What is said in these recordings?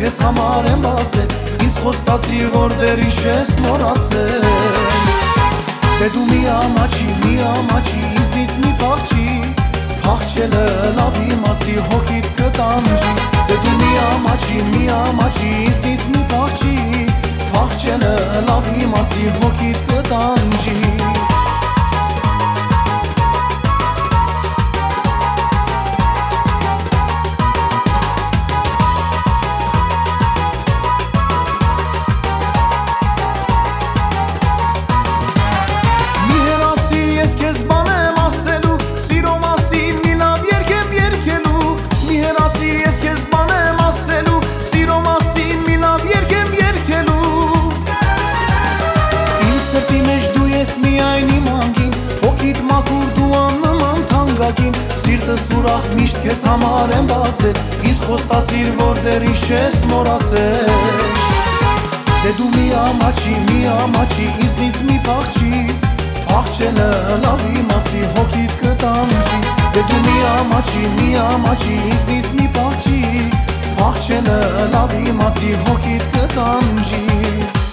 քեզ համար եմ բացել Ինձ խոստացիր, որ դեր իշ ես մորացել Դե դու մի ամաչի, մի ամաչի, իզնից մի պաղչի Փախչելը լավ իմացի, հոգիտ կտանջի Դե դու մի ամաչի, մի ամաչի, իզնից մի պաղչի Փախչելը լավ իմացի, հոգիտ կտանջի Սիրտս ուրախ միշտ քեզ համար եմ բացել Իս խոստացիր, որ դեր իշ ես մորացել Դե դու մի ամաչի, մի ամաչի, իզնից մի պաղչի Պաղչելը լավ իմացի, հոգիտ կտանջի Դե դու մի ամաչի, մի ամաչի, իզնից մի պաղչի Պաղչելը լավ իմացի, հոգիտ կտանջի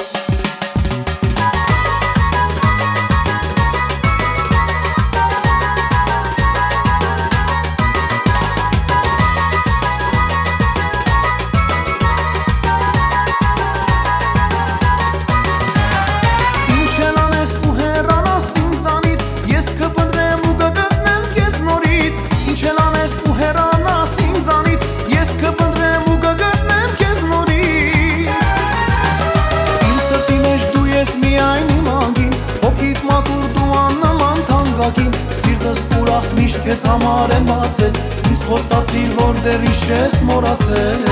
ուրախ միշտ քեզ համար եմ բացել Իս խոստացիր, որ դեռ իշ ես մորացել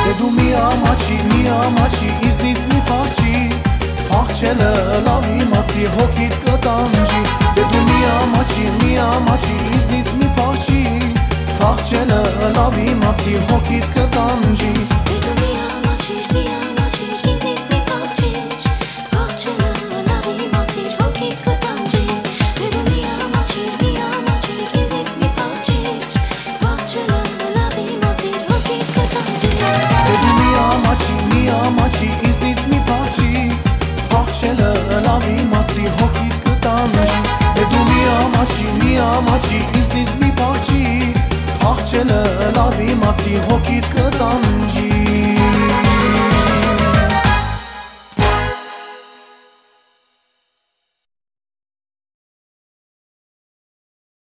Դե դու մի ամաչի, մի ամաչի, իզնից մի պաղչի Պաղչելը լավ իմացի, հոգիտ կտանջի Դե դու մի ամաչի, մի ամաչի, իզնից մի պաղչի Պաղչելը լավ իմացի, հոգիտ կտանջի Դե դու մի ամաչի, մի ամաչի, մի ամաչի, մի ամաչի